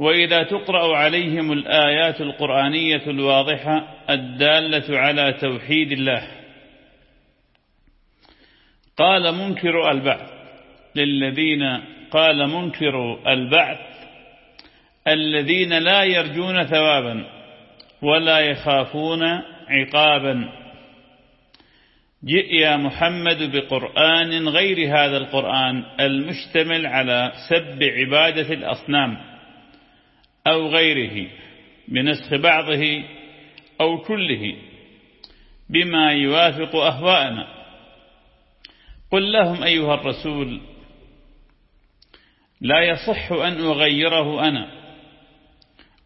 وإذا تقرأ عليهم الآيات القرآنية الواضحة الدالة على توحيد الله. قال منكر البعث للذين قال منكر البعث الذين لا يرجون ثوابا ولا يخافون عقابا. جئ يا محمد بقرآن غير هذا القرآن المشتمل على سب عبادة الأصنام. أو غيره بنسخ بعضه أو كله بما يوافق أهواءنا. قل لهم أيها الرسول لا يصح أن أغيره أنا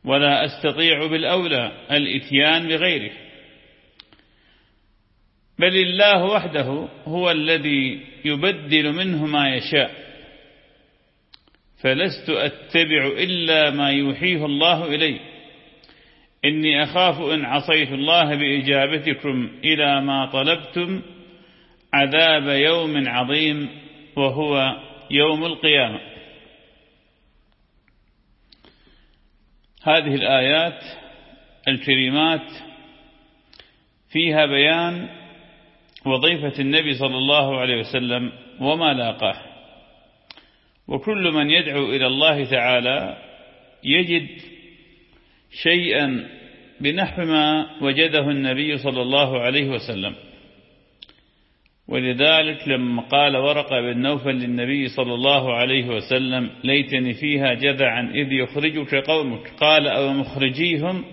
ولا أستطيع بالأولى الإتيان بغيره. بل الله وحده هو الذي يبدل منه ما يشاء. فلست أتبع إلا ما يوحيه الله إلي. إني أخاف إن عصيت الله بإجابتكم إلى ما طلبتم عذاب يوم عظيم وهو يوم القيامة. هذه الآيات الكريمات فيها بيان وظيفة النبي صلى الله عليه وسلم وما لاقاه. وكل من يدعو إلى الله تعالى يجد شيئا بنحو ما وجده النبي صلى الله عليه وسلم. ولذلك لما قال ورقة بن نوفل للنبي صلى الله عليه وسلم ليتني فيها جذعا إذ يخرجك قومك. قال أو مخرجيهم؟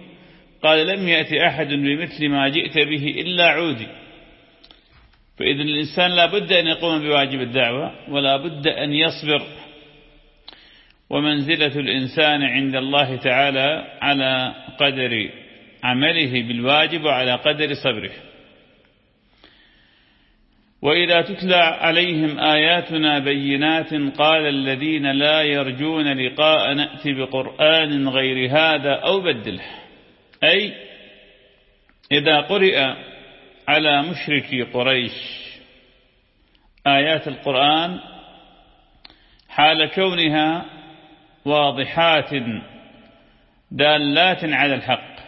قال لم يأتي أحد بمثل ما جئت به إلا عودي. فإذا الإنسان لا بد أن يقوم بواجب الدعوة ولا بد أن يصبر ومنزلة الإنسان عند الله تعالى على قدر عمله بالواجب وعلى قدر صبره. وإذا تتلى عليهم آياتنا بينات قال الذين لا يرجون لقاء نأتي بقرآن غير هذا أو بدله. أي إذا قرئ على مشركي قريش آيات القرآن حال كونها واضحات دالات على الحق.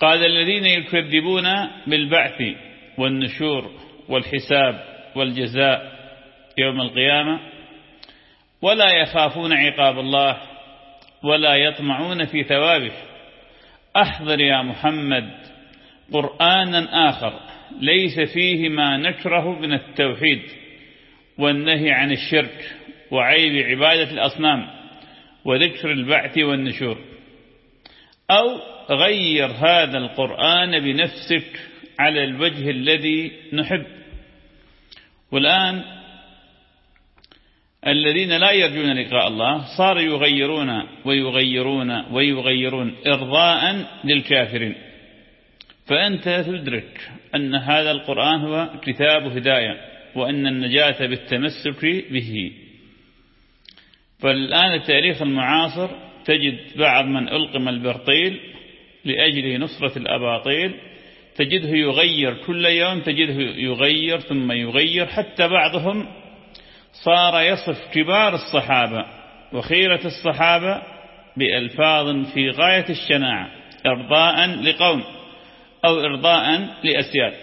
قال الذين يكذبون بالبعث والنشور والحساب والجزاء يوم القيامة ولا يخافون عقاب الله ولا يطمعون في ثوابه. أحضر يا محمد قرآنا آخر ليس فيه ما نكره من التوحيد والنهي عن الشرك وعيب عبادة الأصنام وذكر البعث والنشور. أو غير هذا القرآن بنفسك على الوجه الذي نحب. والآن الذين لا يرجون لقاء الله صاروا يغيرون ويغيرون ويغيرون إرضاء للكافرين. فأنت تدرك أن هذا القرآن هو كتاب هداية وأن النجاة بالتمسك به. فالآن التاريخ المعاصر تجد بعض من ألقم البرطيل لأجل نصرة الأباطيل تجده يغير كل يوم تجده يغير ثم يغير حتى بعضهم صار يصف كبار الصحابة وخيرة الصحابة بألفاظ في غاية الشناعة إرضاء لقوم أو إرضاء لأسياد.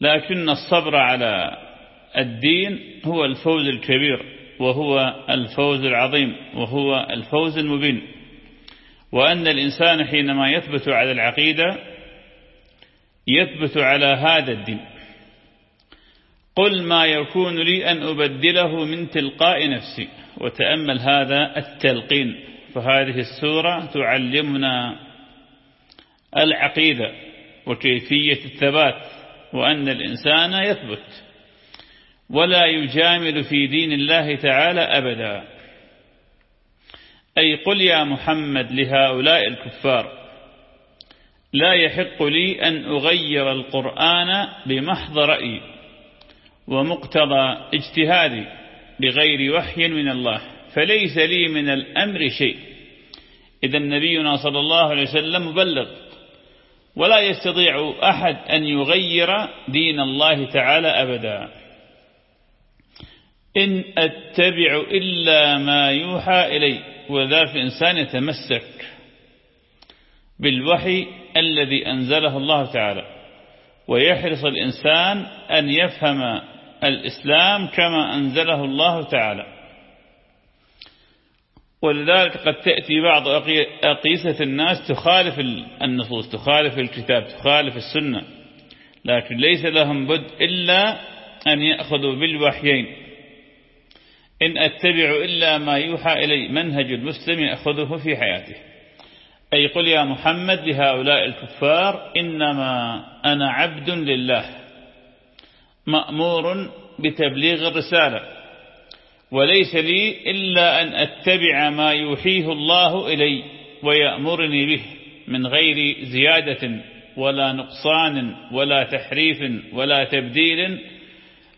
لكن الصبر على الدين هو الفوز الكبير. وهو الفوز العظيم وهو الفوز المبين. وأن الإنسان حينما يثبت على العقيدة يثبت على هذا الدين. قل ما يكون لي أن أبدله من تلقاء نفسي. وتأمل هذا التلقين. فهذه السورة تعلمنا العقيدة وكيفية الثبات وأن الإنسان يثبت. ولا يجامل في دين الله تعالى أبدا. أي قل يا محمد لهؤلاء الكفار لا يحق لي أن أغير القرآن بمحض رأيي ومقتضى اجتهادي بغير وحي من الله فليس لي من الأمر شيء. إذا نبينا صلى الله عليه وسلم مبلغ ولا يستطيع أحد أن يغير دين الله تعالى أبدا. إن أتبع إلا ما يوحى إلي. وذا في إنسان يتمسك بالوحي الذي أنزله الله تعالى. ويحرص الإنسان أن يفهم الإسلام كما أنزله الله تعالى. ولذلك قد تأتي بعض أقيسة الناس تخالف النصوص تخالف الكتاب تخالف السنة. لكن ليس لهم بد إلا أن يأخذوا بالوحيين. إن أتبع إلا ما يوحى إلي منهج المسلم يأخذه في حياته. أي قل يا محمد لهؤلاء الكفار إنما أنا عبد لله مأمور بتبليغ الرسالة وليس لي إلا أن أتبع ما يوحيه الله إلي ويأمرني به من غير زيادة ولا نقصان ولا تحريف ولا تبديل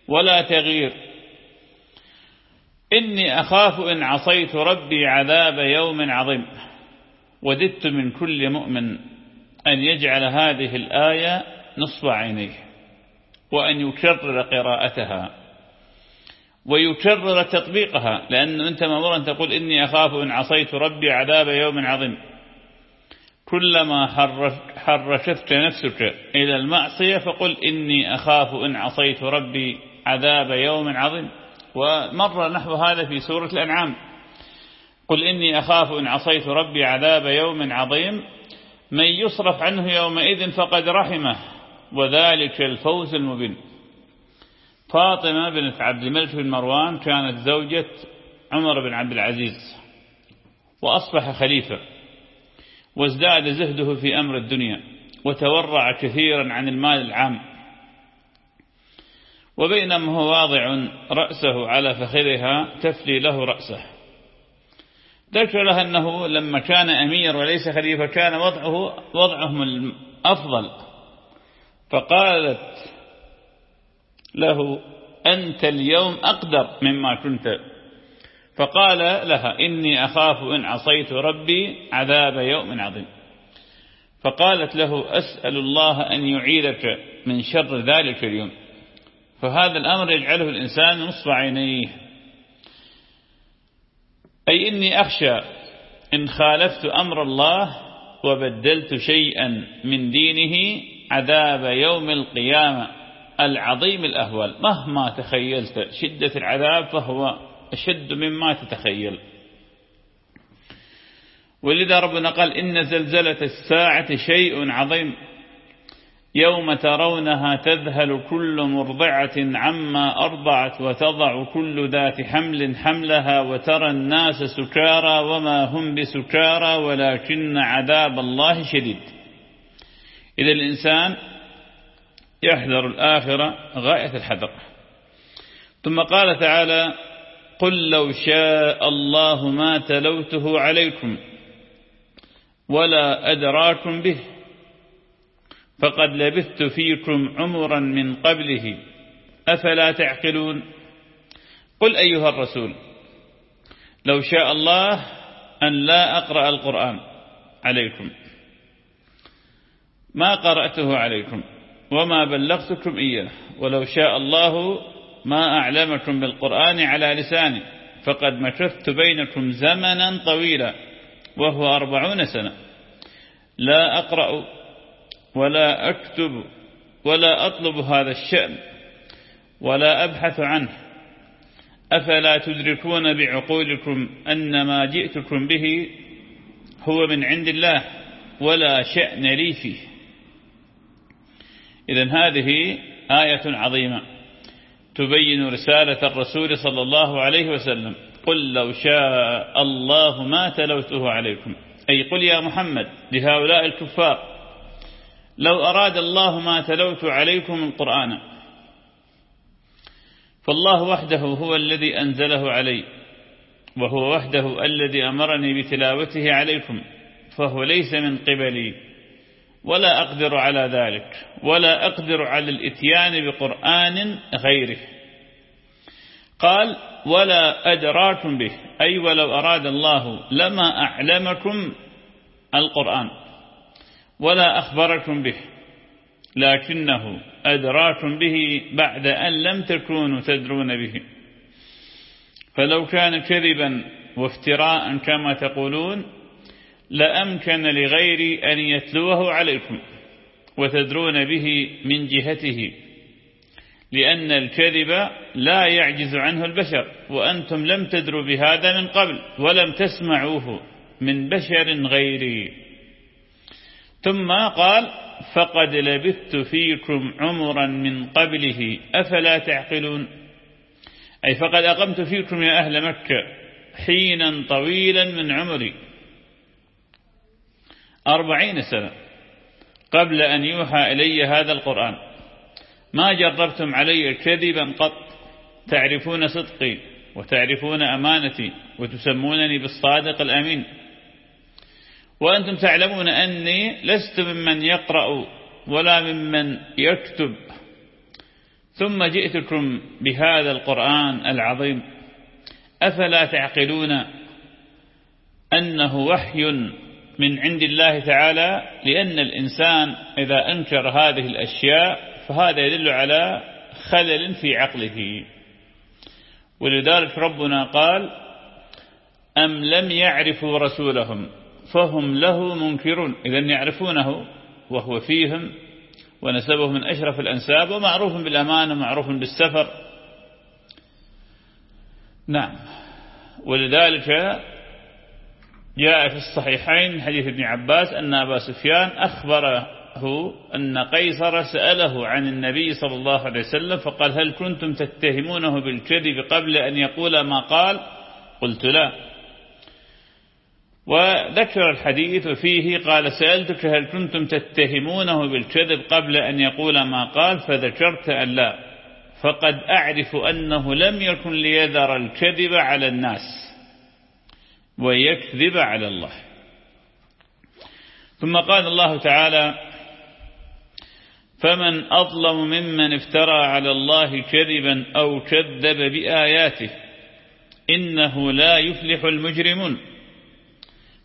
ولا تغيير. إني أخاف إن عصيت ربي عذاب يوم عظيم. وددت من كل مؤمن أن يجعل هذه الآية نصب عينيه وأن يكرر قراءتها ويكرر تطبيقها لأن أنت مأمور أن تقول إني أخاف إن عصيت ربي عذاب يوم عظيم. كلما حرشتك نفسك إلى المعصية فقل إني أخاف إن عصيت ربي عذاب يوم عظيم. ومر نحو هذا في سورة الأنعام. قل إني أخاف إن عصيت ربي عذاب يوم عظيم. من يصرف عنه يومئذ فقد رحمه وذلك الفوز المبين. فاطمة بنت عبد الملك بن مروان كانت زوجة عمر بن عبد العزيز وأصبح خليفة وازداد زهده في أمر الدنيا وتورع كثيرا عن المال العام. وبينما هو واضع رأسه على فخذها تفلي له رأسه. ذكر لها أنه لما كان أمير وليس خليفة كان وضعه وضعهم الأفضل. فقالت له أنت اليوم أقدر مما كنت. فقال لها إني أخاف إن عصيت ربي عذاب يوم عظيم. فقالت له أسأل الله أن يعيدك من شر ذلك اليوم. فهذا الأمر يجعله الإنسان نصف عينيه. أي إني أخشى إن خالفت أمر الله وبدلت شيئا من دينه عذاب يوم القيامة العظيم الأهوال. مهما تخيلت شدة العذاب فهو أشد مما تتخيل. ولذا ربنا قال إن زلزلة الساعة شيء عظيم. يوم ترونها تذهل كل مرضعة عما أرضعت وتضع كل ذات حمل حملها وترى الناس سكارى وما هم بسكارى ولكن عذاب الله شديد. إذا الإنسان يحذر الآخرة غاية الحذر. ثم قال تعالى قل لو شاء الله ما تلوته عليكم ولا أدراكم به فقد لبثت فيكم عمرا من قبله. أفلا تعقلون؟ قل أيها الرسول لو شاء الله أن لا أقرأ القرآن عليكم. ما قرأته عليكم وما بلغتكم إياه. ولو شاء الله ما أعلمكم بالقرآن على لساني فقد مكثت بينكم زمنا طويلا وهو أربعون سنة. لا أقرأ ولا أكتب ولا أطلب هذا الشأن ولا أبحث عنه. أفلا تدركون بعقولكم أن ما جئتكم به هو من عند الله ولا شأن لي فيه. إذا هذه آية عظيمة تبين رسالة الرسول صلى الله عليه وسلم. قل لو شاء الله ما تلوته عليكم. أي قل يا محمد لهؤلاء الكفار لو أراد الله ما تلوت عليكم القرآن. فالله وحده هو الذي أنزله علي وهو وحده الذي أمرني بتلاوته عليكم فهو ليس من قبلي ولا أقدر على ذلك ولا أقدر على الإتيان بقرآن غيره. قال ولا أدراكم به. أي ولو أراد الله لما أعلمكم القرآن. ولا أخبركم به لكنه أدراكم به بعد أن لم تكونوا تدرون به. فلو كان كذبا وافتراء كما تقولون لأمكن لغيري أن يتلوه عليكم وتدرون به من جهته لأن الكذب لا يعجز عنه البشر وأنتم لم تدروا بهذا من قبل ولم تسمعوه من بشر غيري. ثم قال فقد لبثت فيكم عمرا من قبله أفلا تعقلون؟ أي فقد أقمت فيكم يا أهل مكة حينا طويلا من عمري. أربعين سنة قبل أن يوحى إلي هذا القرآن. ما جربتم علي كذبا قط تعرفون صدقي وتعرفون أمانتي وتسمونني بالصادق الأمين. وأنتم تعلمون أني لست ممن يقرأ ولا ممن يكتب. ثم جئتكم بهذا القرآن العظيم. أفلا تعقلون أنه وحي من عند الله تعالى؟ لأن الإنسان إذا أنكر هذه الأشياء فهذا يدل على خلل في عقله. ولذلك ربنا قال أم لم يعرفوا رسولهم؟ فهم له منكرون. إذا يعرفونه وهو فيهم ونسبه من أشرف الأنساب ومعروف بالأمان ومعروف بالسفر. نعم. ولذلك جاء في الصحيحين حديث ابن عباس أن أبا سفيان أخبره أن قيصر سأله عن النبي صلى الله عليه وسلم فقال هل كنتم تتهمونه بالكذب قبل أن يقول ما قال؟ قلت لا. وذكر الحديث فيه قال سألتك هل كنتم تتهمونه بالكذب قبل أن يقول ما قال فذكرت أن لا. فقد أعرف أنه لم يكن ليذر الكذب على الناس ويكذب على الله. ثم قال الله تعالى فمن أظلم ممن افترى على الله كذبا أو كذب بآياته إنه لا يفلح المجرمون.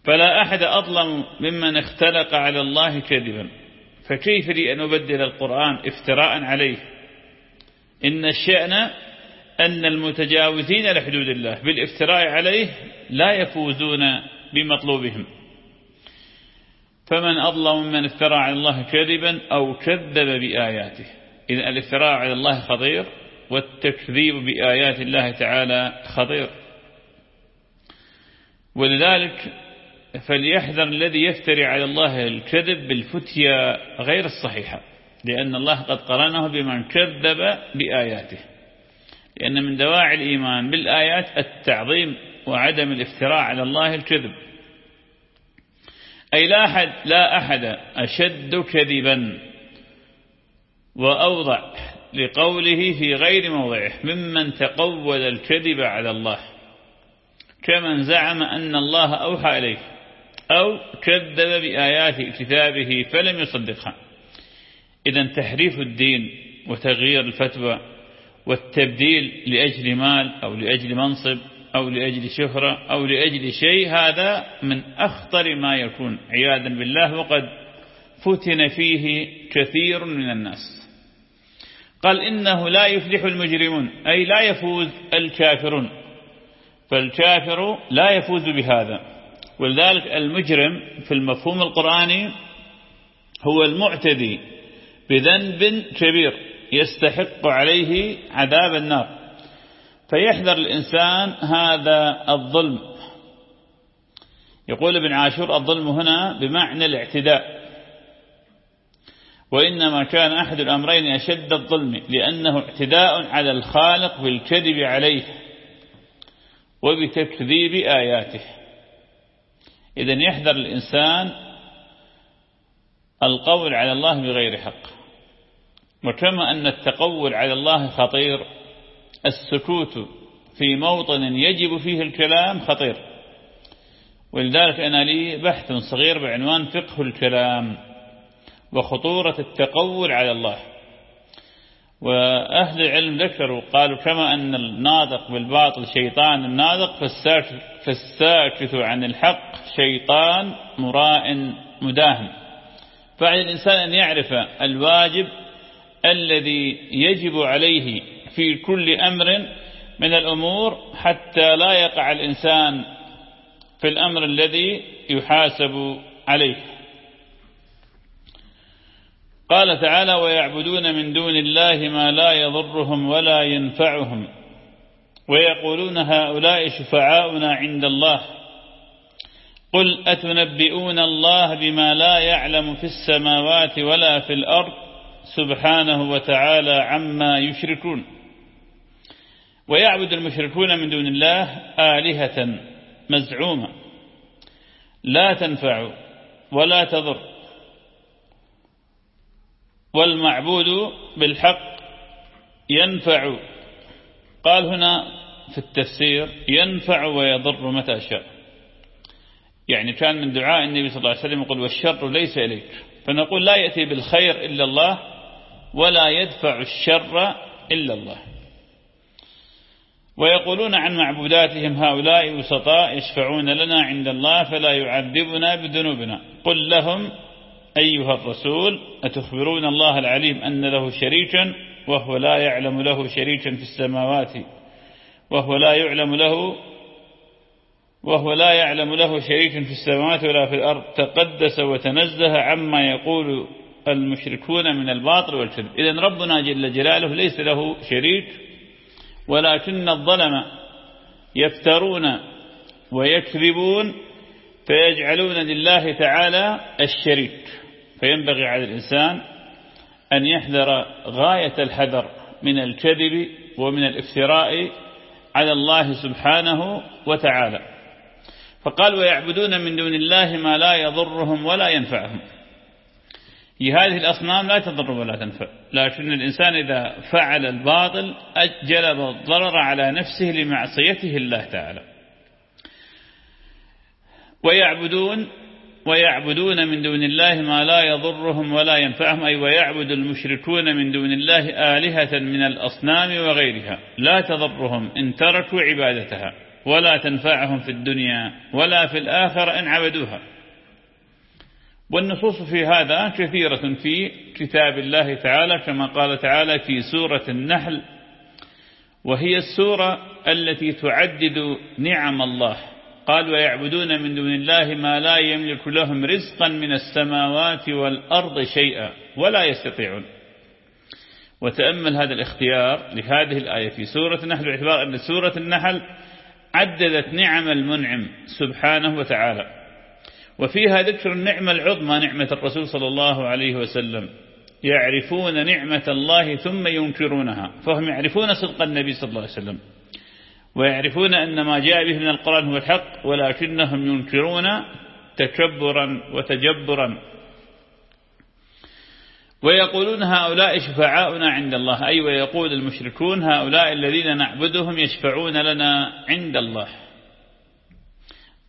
فلا أحد أظلم ممن اختلق على الله كذبا. فكيف لي أن أبدل القرآن افتراء عليه؟ إن الشأن أن المتجاوزين لحدود الله بالافتراء عليه لا يفوزون بمطلوبهم. فمن أظلم ممن افترى على الله كذبا أو كذب بآياته. إذا الافتراء على الله خطير والتكذيب بآيات الله تعالى خطير. ولذلك فليحذر الذي يفتري على الله الكذب بالفتية غير الصحيحة لأن الله قد قرنه بمن كذب بآياته. لأن من دواعي الإيمان بالآيات التعظيم وعدم الافتراء على الله الكذب. أي لا أحد, لا أحد أشد كذبا وأوضع لقوله في غير موضعه ممن تقول الكذب على الله كمن زعم أن الله أوحى إليه. أو كذب بآيات كتابه فلم يصدقها. إذا تحريف الدين وتغيير الفتوى والتبديل لأجل مال أو لأجل منصب أو لأجل شهرة أو لأجل شيء هذا من أخطر ما يكون. عياذا بالله وقد فتن فيه كثير من الناس. قال إنه لا يفلح المجرمون أي لا يفوز الكافرون. فالكافر لا يفوز بهذا. ولذلك المجرم في المفهوم القرآني هو المعتدي بذنب كبير يستحق عليه عذاب النار. فيحذر الإنسان هذا الظلم. يقول ابن عاشور الظلم هنا بمعنى الاعتداء. وإنما كان أحد الأمرين أشد الظلم لأنه اعتداء على الخالق بالكذب عليه وبتكذيب آياته. إذا يحذر الإنسان القول على الله بغير حق. وكما أن التقول على الله خطير السكوت في موطن يجب فيه الكلام خطير. ولذلك أنا لي بحث صغير بعنوان فقه الكلام وخطورة التقول على الله. وأهل العلم ذكروا قالوا كما أن الناطق بالباطل شيطان الناطق فالساكت عن الحق شيطان مراء مداهم. فعلى الإنسان أن يعرف الواجب الذي يجب عليه في كل أمر من الأمور حتى لا يقع الإنسان في الأمر الذي يحاسب عليه. قال تعالى ويعبدون من دون الله ما لا يضرهم ولا ينفعهم. ويقولون هؤلاء شفعاؤنا عند الله. قل أتنبئون الله بما لا يعلم في السماوات ولا في الأرض سبحانه وتعالى عما يشركون. ويعبد المشركون من دون الله آلهة مزعومة. لا تنفع ولا تضر. والمعبود بالحق ينفع. قال هنا في التفسير ينفع ويضر متى شاء. يعني كان من دعاء النبي صلى الله عليه وسلم يقول والشر ليس إليك. فنقول لا يأتي بالخير إلا الله ولا يدفع الشر إلا الله. ويقولون عن معبوداتهم هؤلاء وسطاء يشفعون لنا عند الله فلا يعذبنا بذنوبنا. قل لهم أيها الرسول أتخبرون الله العليم أن له شريكا وهو لا يعلم له شريكا في السماوات وهو لا يعلم له وهو لا يعلم له شريك في السماوات ولا في الأرض. تقدس وتنزه عما يقول المشركون من الباطل والكذب إذن ربنا جل جلاله ليس له شريك ولكن الظلم يفترون ويكذبون فيجعلون لله تعالى الشريك. فينبغي على الإنسان أن يحذر غاية الحذر من الكذب ومن الافتراء على الله سبحانه وتعالى. فقال ويعبدون من دون الله ما لا يضرهم ولا ينفعهم. هذه الأصنام لا تضر ولا تنفع لكن الإنسان إذا فعل الباطل جلب الضرر على نفسه لمعصيته الله تعالى. ويعبدون ويعبدون من دون الله ما لا يضرهم ولا ينفعهم أي ويعبد المشركون من دون الله آلهة من الأصنام وغيرها. لا تضرهم إن تركوا عبادتها. ولا تنفعهم في الدنيا ولا في الآخر إن عبدوها. والنصوص في هذا كثيرة في كتاب الله تعالى كما قال تعالى في سورة النحل وهي السورة التي تعدد نعم الله. قال ويعبدون من دون الله ما لا يملك لهم رزقا من السماوات والأرض شيئا ولا يستطيعون. وتأمل هذا الاختيار لهذه الآية في سورة النحل باعتبار أن سورة النحل عددت نعم المنعم سبحانه وتعالى. وفيها ذكر النعمة العظمى نعمة الرسول صلى الله عليه وسلم. يعرفون نعمة الله ثم ينكرونها. فهم يعرفون صدق النبي صلى الله عليه وسلم. ويعرفون أن ما جاء به من القرآن هو الحق ولكنهم ينكرون تكبرا وتجبرا. ويقولون هؤلاء شفعاؤنا عند الله. أي ويقول المشركون هؤلاء الذين نعبدهم يشفعون لنا عند الله.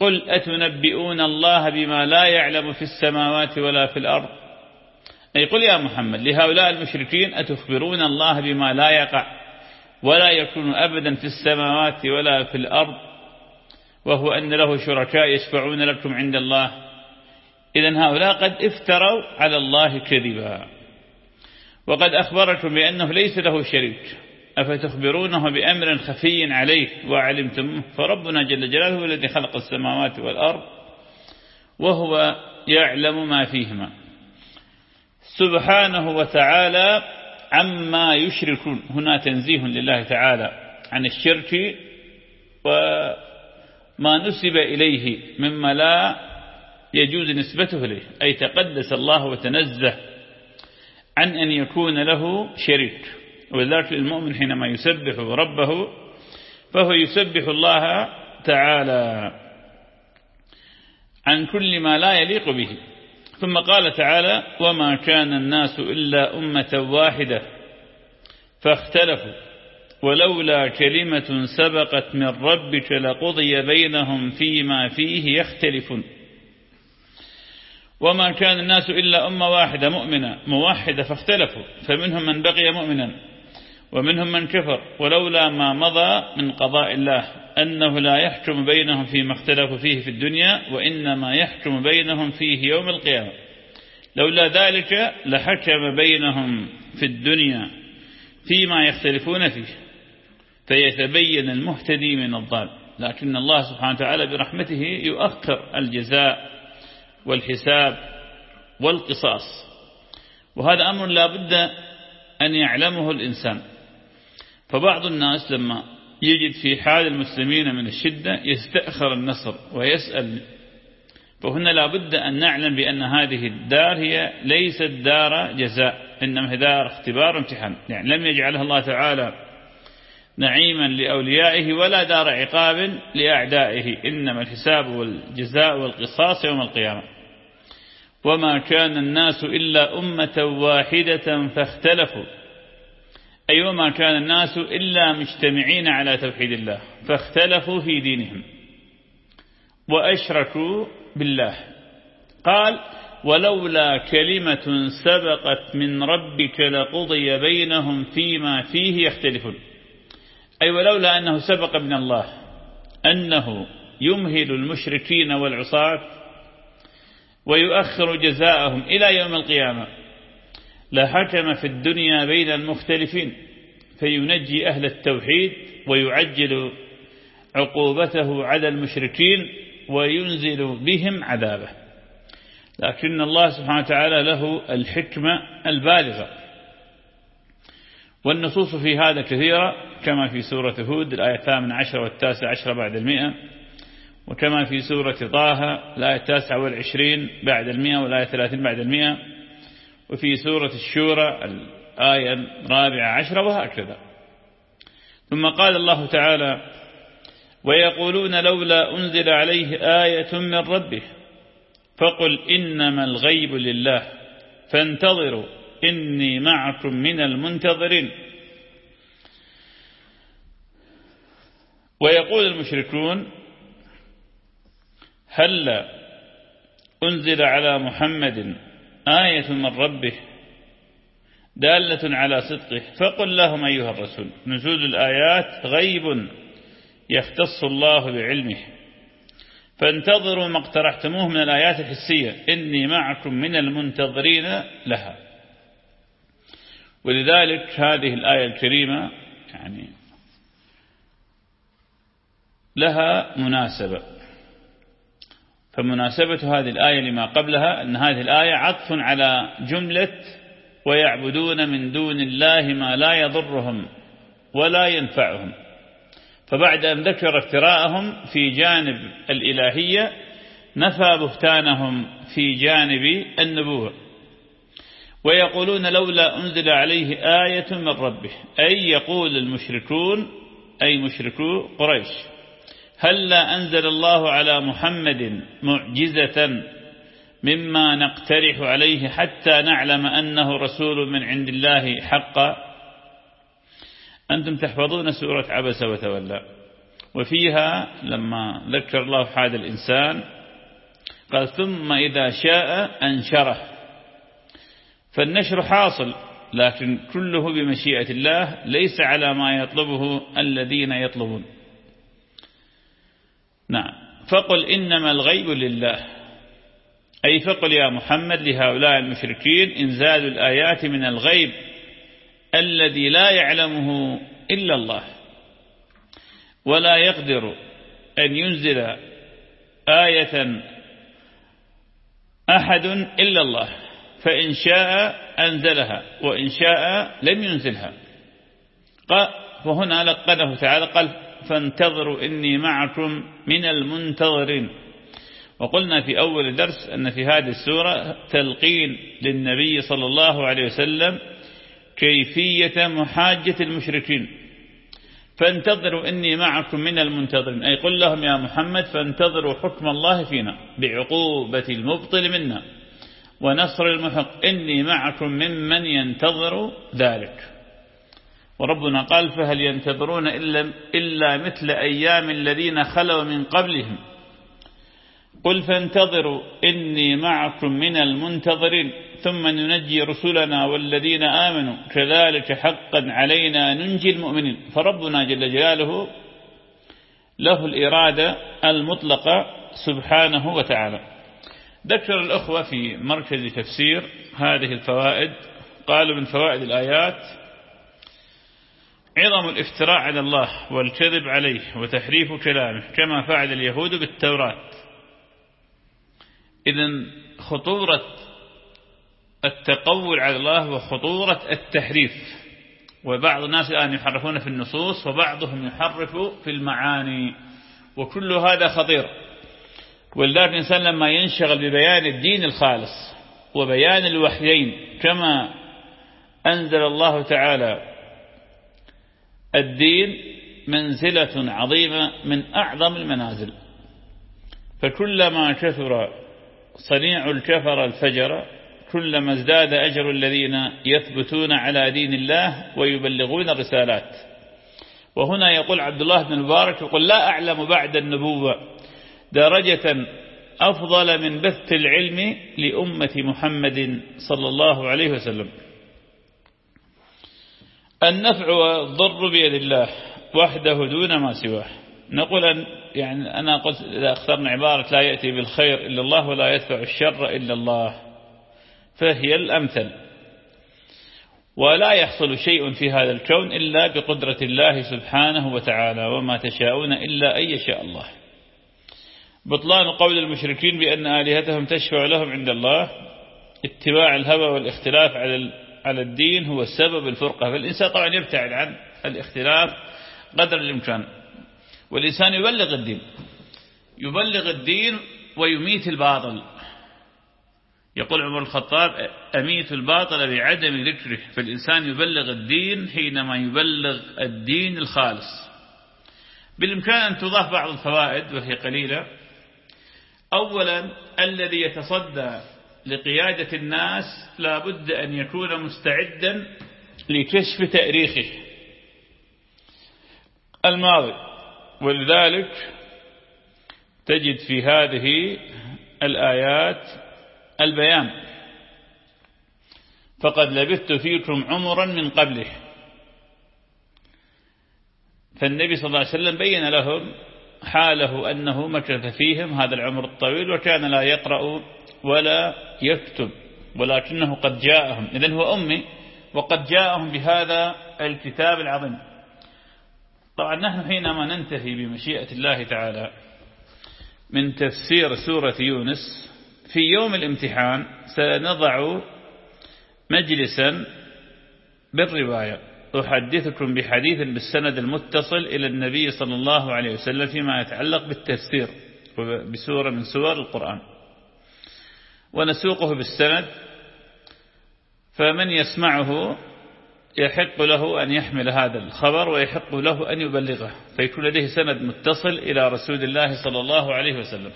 قل أتنبئون الله بما لا يعلم في السماوات ولا في الأرض؟ أي قل يا محمد لهؤلاء المشركين أتخبرون الله بما لا يقع؟ ولا يكون أبدا في السماوات ولا في الأرض وهو أن له شركاء يشفعون لكم عند الله. إذا هؤلاء قد افتروا على الله كذبا. وقد أخبركم بأنه ليس له شريك. أفتخبرونه بأمر خفي عليه وعلمتم فربنا جل جلاله هو الذي خلق السماوات والأرض وهو يعلم ما فيهما. سبحانه وتعالى عما يشركون. هنا تنزيه لله تعالى عن الشرك وما نسب إليه مما لا يجوز نسبته إليه. أي تقدس الله وتنزه عن أن يكون له شريك. ولذلك المؤمن حينما يسبح ربه فهو يسبح الله تعالى عن كل ما لا يليق به. ثم قال تعالى وما كان الناس إلا أمة واحدة فاختلفوا ولولا كلمة سبقت من ربك لقضي بينهم فيما فيه يختلفون وما كان الناس إلا أمة واحدة مؤمنة موحدة فاختلفوا فمنهم من بقي مؤمنا ومنهم من كفر ولولا ما مضى من قضاء الله أنه لا يحكم بينهم فيما اختلفوا فيه في الدنيا وإنما يحكم بينهم فيه يوم القيامة. لولا ذلك لحكم بينهم في الدنيا فيما يختلفون فيه فيتبين المهتدي من الضال. لكن الله سبحانه وتعالى برحمته يؤخر الجزاء والحساب والقصاص. وهذا أمر لا بد أن يعلمه الإنسان. فبعض الناس لما يجد في حال المسلمين من الشدة يستأخر النصر ويسأل. فهنا لا بد أن نعلم بأن هذه الدار هي ليست دار جزاء إنما هي دار اختبار امتحان يعني لم يجعلها الله تعالى نعيما لأوليائه ولا دار عقاب لأعدائه. إنما الحساب والجزاء والقصاص يوم القيامة. وما كان الناس إلا أمة واحدة فاختلفوا. أي وما كان الناس إلا مجتمعين على توحيد الله فاختلفوا في دينهم وأشركوا بالله. قال ولولا كلمة سبقت من ربك لقضي بينهم فيما فيه يختلفون. أي ولولا أنه سبق من الله أنه يمهل المشركين والعصاة ويؤخر جزاءهم إلى يوم القيامة لحكم في الدنيا بين المختلفين فينجي أهل التوحيد ويعجل عقوبته على المشركين وينزل بهم عذابه. لكن الله سبحانه وتعالى له الحكمة البالغة. والنصوص في هذا كثيرة كما في سورة هود الآية الثامن عشر والتاسع عشر بعد المئة وكما في سورة طه الآية التاسعة والعشرين بعد المئة والآية الثلاثين بعد المئة. وفي سورة الشورى الآية الرابعة عشرة وهكذا. ثم قال الله تعالى ويقولون لولا أنزل عليه آية من ربه فقل إنما الغيب لله فانتظروا إني معكم من المنتظرين. ويقول المشركون هل أنزل على محمد آية من ربه دالة على صدقه. فقل لهم أيها الرسول نزول الآيات غيب يختص الله بعلمه. فانتظروا ما اقترحتموه من الآيات الحسية. إني معكم من المنتظرين لها. ولذلك هذه الآية الكريمة يعني لها مناسبة. فمناسبة هذه الآية لما قبلها أن هذه الآية عطف على جملة ويعبدون من دون الله ما لا يضرهم ولا ينفعهم. فبعد أن ذكر افتراءهم في جانب الإلهية نفى بهتانهم في جانب النبوة. ويقولون لولا أنزل عليه آية من ربه أي يقول المشركون أي مشركو قريش. هلا أنزل الله على محمد معجزة مما نقترح عليه حتى نعلم أنه رسول من عند الله حقا؟ أنتم تحفظون سورة عبس وتولى وفيها لما ذكر الله حال الإنسان قال ثم إذا شاء أنشره. فالنشر حاصل لكن كله بمشيئة الله ليس على ما يطلبه الذين يطلبون. نعم. فقل إنما الغيب لله. أي فقل يا محمد لهؤلاء المشركين إنزال الآيات من الغيب الذي لا يعلمه إلا الله. ولا يقدر أن ينزل آية أحد إلا الله. فإن شاء أنزلها وإن شاء لم ينزلها. فهنا لقنه تعالى قال فانتظروا إني معكم من المنتظرين. وقلنا في أول درس أن في هذه السورة تلقين للنبي صلى الله عليه وسلم كيفية محاجة المشركين. فانتظروا إني معكم من المنتظرين. أي قل لهم يا محمد فانتظروا حكم الله فينا بعقوبة المبطل منا ونصر المحق. إني معكم ممن ينتظر ذلك. وربنا قال فهل ينتظرون إلا, إلا مثل أيام الذين خلوا من قبلهم قل فانتظروا إني معكم من المنتظرين ثم ننجي رسلنا والذين آمنوا كذلك حقا علينا ننجي المؤمنين فربنا جل جلاله له الإرادة المطلقة سبحانه وتعالى ذكر الأخوة في مركز تفسير هذه الفوائد قالوا من فوائد الآيات عظم الافتراء على الله والكذب عليه وتحريف كلامه كما فعل اليهود بالتوراة. إذا خطورة التقول على الله وخطورة التحريف. وبعض الناس الآن يحرفون في النصوص وبعضهم يحرف في المعاني وكل هذا خطير. ولذلك الإنسان لما ينشغل ببيان الدين الخالص وبيان الوحيين كما أنزل الله تعالى الدين منزلة عظيمة من أعظم المنازل. فكلما كثر صنيع الكفر الفجر كلما ازداد أجر الذين يثبتون على دين الله ويبلغون الرسالات. وهنا يقول عبد الله بن المبارك يقول لا أعلم بعد النبوة درجة أفضل من بث العلم لأمة محمد صلى الله عليه وسلم. النفع والضر بيد الله وحده دون ما سواه. نقول أن يعني أنا قلت إذا أخترنا عبارة لا يأتي بالخير إلا الله ولا يدفع الشر إلا الله فهي الأمثل. ولا يحصل شيء في هذا الكون إلا بقدرة الله سبحانه وتعالى وما تشاءون إلا أن يشاء الله. بطلان قول المشركين بأن آلهتهم تشفع لهم عند الله اتباع الهوى والاختلاف على على الدين هو سبب الفرقة فالإنسان طبعا يبتعد عن الاختلاف قدر الإمكان. والإنسان يبلغ الدين يبلغ الدين ويميت الباطل. يقول عمر الخطاب أميت الباطل بعدم ذكره. فالإنسان يبلغ الدين حينما يبلغ الدين الخالص. بالإمكان أن تضاف بعض الفوائد وهي قليلة. أولا الذي يتصدى لقيادة الناس لا بد أن يكون مستعدا لكشف تأريخه. الماضي ولذلك تجد في هذه الآيات البيان. فقد لبثت فيكم عمرا من قبله. فالنبي صلى الله عليه وسلم بين لهم حاله أنه مكث فيهم هذا العمر الطويل وكان لا يقرأ ولا يكتب ولكنه قد جاءهم. إذن هو أمي وقد جاءهم بهذا الكتاب العظيم. طبعا نحن حينما ننتهي بمشيئة الله تعالى من تفسير سورة يونس في يوم الامتحان سنضع مجلسا بالرواية. أحدثكم بحديث بالسند المتصل إلى النبي صلى الله عليه وسلم فيما يتعلق بالتفسير بسورة من سور القرآن. ونسوقه بالسند فمن يسمعه يحق له أن يحمل هذا الخبر ويحق له أن يبلغه فيكون لديه سند متصل إلى رسول الله صلى الله عليه وسلم.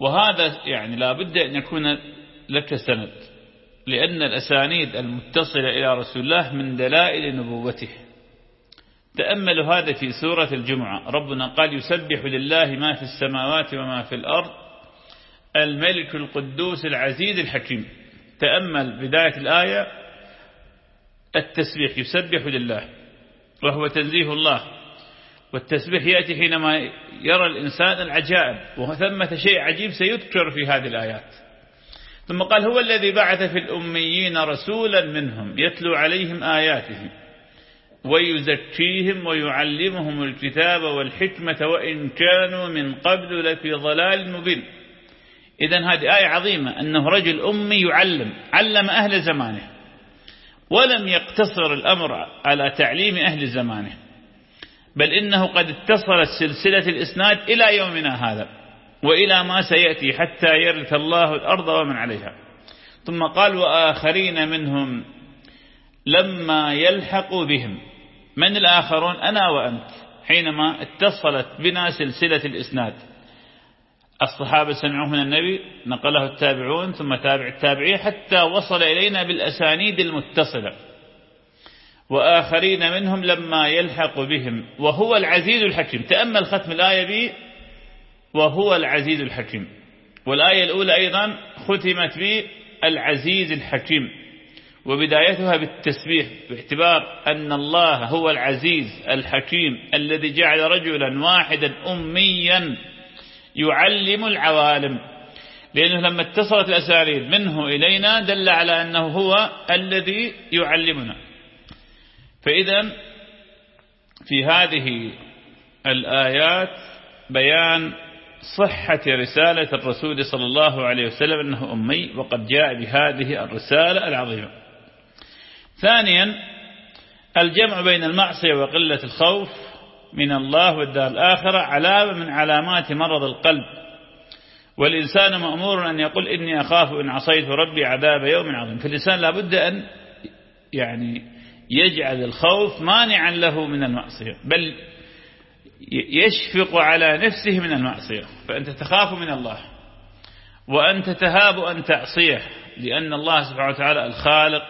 وهذا يعني لا بد أن يكون لك سند لأن الأسانيد المتصلة إلى رسول الله من دلائل نبوته. تأملوا هذا في سورة الجمعة ربنا قال يسبح لله ما في السماوات وما في الأرض الملك القدوس العزيز الحكيم. تأمل بداية الآية التسبيح يسبح لله وهو تنزيه الله. والتسبيح يأتي حينما يرى الإنسان العجائب وثمة شيء عجيب سيذكر في هذه الآيات. ثم قال هو الذي بعث في الأميين رسولا منهم يتلو عليهم آياته ويزكيهم ويعلمهم الكتاب والحكمة وإن كانوا من قبل لفي ضلال مبين. إذا هذه آية عظيمة أنه رجل أمي يعلم علم أهل زمانه ولم يقتصر الأمر على تعليم أهل زمانه بل إنه قد اتصلت سلسلة الإسناد إلى يومنا هذا وإلى ما سيأتي حتى يرث الله الأرض ومن عليها. ثم قال وآخرين منهم لما يلحقوا بهم من الآخرون؟ أنا وأنت حينما اتصلت بنا سلسلة الإسناد. الصحابة سمعوه من النبي نقله التابعون ثم تابع التابعين حتى وصل إلينا بالأسانيد المتصلة. وآخرين منهم لما يلحق بهم. وهو العزيز الحكيم. تأمل ختم الآية بي وهو العزيز الحكيم. والآية الأولى أيضا ختمت بالعزيز الحكيم. وبدايتها بالتسبيح باعتبار أن الله هو العزيز الحكيم الذي جعل رجلا واحدا أميا يعلم العوالم. لأنه لما اتصلت الأساليب منه إلينا دل على أنه هو الذي يعلمنا. فإذا في هذه الآيات بيان صحة رسالة الرسول صلى الله عليه وسلم أنه أمي وقد جاء بهذه الرسالة العظيمة. ثانيا الجمع بين المعصية وقلة الخوف من الله والدار الآخرة علامة من علامات مرض القلب. والإنسان مأمور أن يقول إني أخاف إن عصيت ربي عذاب يوم عظيم. فالإنسان لابد أن يعني يجعل الخوف مانعا له من المعصية بل يشفق على نفسه من المعصية. فأنت تخاف من الله وأنت تهاب أن تعصيه لأن الله سبحانه وتعالى الخالق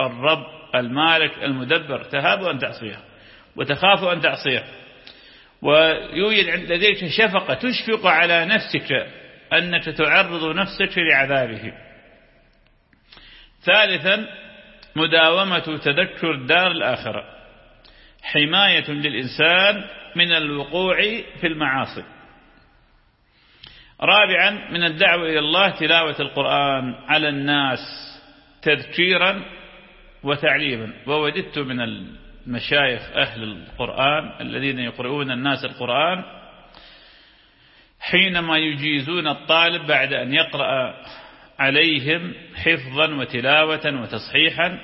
الرب المالك المدبر تهاب أن تعصيه. وتخاف أن تعصيه. ويوجد لديك شفقة تشفق على نفسك أنك تعرض نفسك لعذابه. ثالثا مداومة تذكر دار الآخرة. حماية للإنسان من الوقوع في المعاصي. رابعا من الدعوة إلى الله تلاوة القرآن على الناس تذكيرا وتعليما. ووددت من المشايخ أهل القرآن الذين يقرؤون الناس القرآن حينما يجيزون الطالب بعد أن يقرأ عليهم حفظا وتلاوة وتصحيحا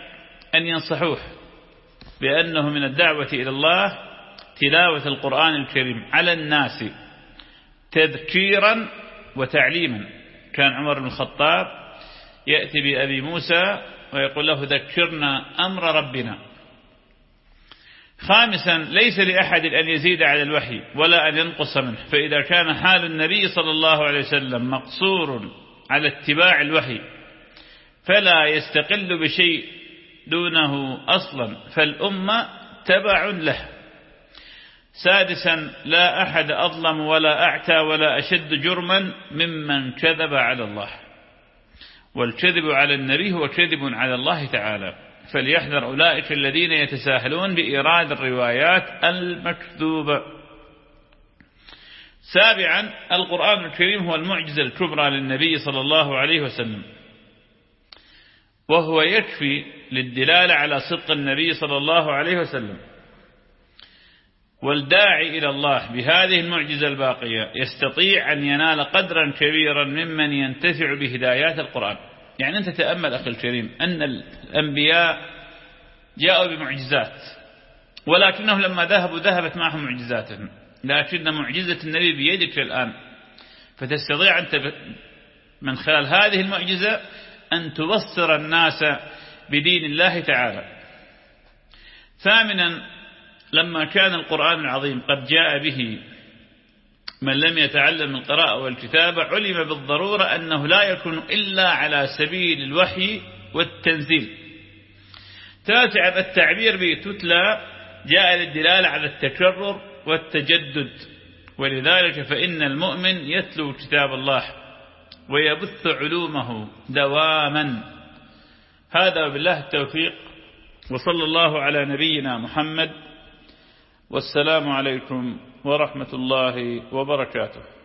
أن ينصحوه بأنه من الدعوة إلى الله تلاوة القرآن الكريم على الناس تذكيرا وتعليما. كان عمر بن الخطاب يأتي بأبي موسى ويقول له ذكرنا أمر ربنا. خامسا ليس لأحد أن يزيد على الوحي ولا أن ينقص منه. فإذا كان حال النبي صلى الله عليه وسلم مقصور على اتباع الوحي فلا يستقل بشيء دونه أصلا فالأمة تبع له. سادسا لا أحد أظلم ولا أعتى ولا أشد جرما ممن كذب على الله. والكذب على النبي هو كذب على الله تعالى. فليحذر أولئك الذين يتساهلون بإيراد الروايات المكذوبة. سابعا القرآن الكريم هو المعجزة الكبرى للنبي صلى الله عليه وسلم وهو يكفي للدلالة على صدق النبي صلى الله عليه وسلم. والداعي إلى الله بهذه المعجزة الباقية يستطيع أن ينال قدرا كبيرا ممن ينتفع بهدايات القرآن. يعني أنت تأمل أخي الكريم أن الأنبياء جاءوا بمعجزات ولكنهم لما ذهبوا ذهبت معهم معجزاتهم لكن معجزة النبي بيدك الآن. فتستطيع أنت من خلال هذه المعجزة أن تبصر الناس بدين الله تعالى. ثامنا لما كان القرآن العظيم قد جاء به من لم يتعلم القراءة والكتابة علم بالضرورة أنه لا يكون إلا على سبيل الوحي والتنزيل. تاسعا التعبير بتتلى جاء للدلالة على التكرر والتجدد. ولذلك فإن المؤمن يتلو كتاب الله ويبث علومه دواما. هذا بالله التوفيق. وصلى الله على نبينا محمد. والسلام عليكم ورحمة الله وبركاته.